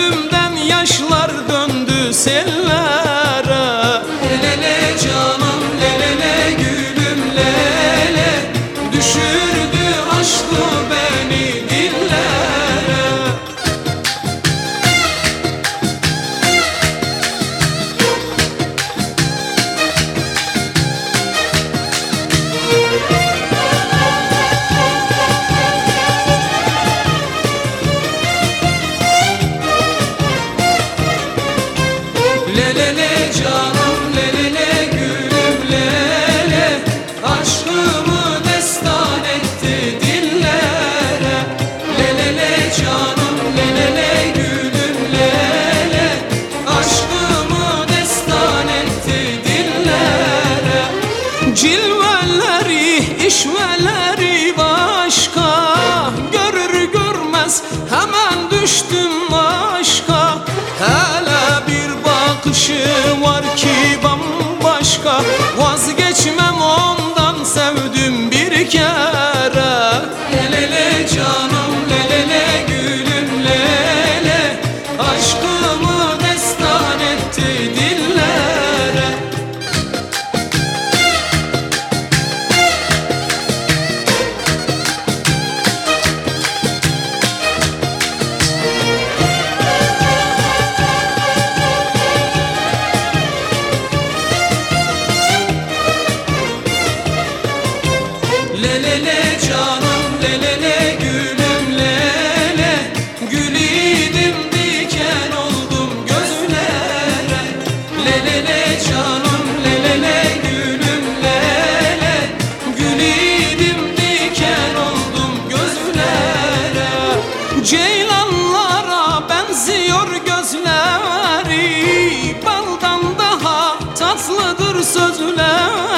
Gözümden yaşlar döndü sellere. El canım bakışı var ki bambaşka. Vazgeçmem ondan sevdim bir kere. El ele can Ceylanlara benziyor gözleri. Baldan daha tatlıdır sözleri.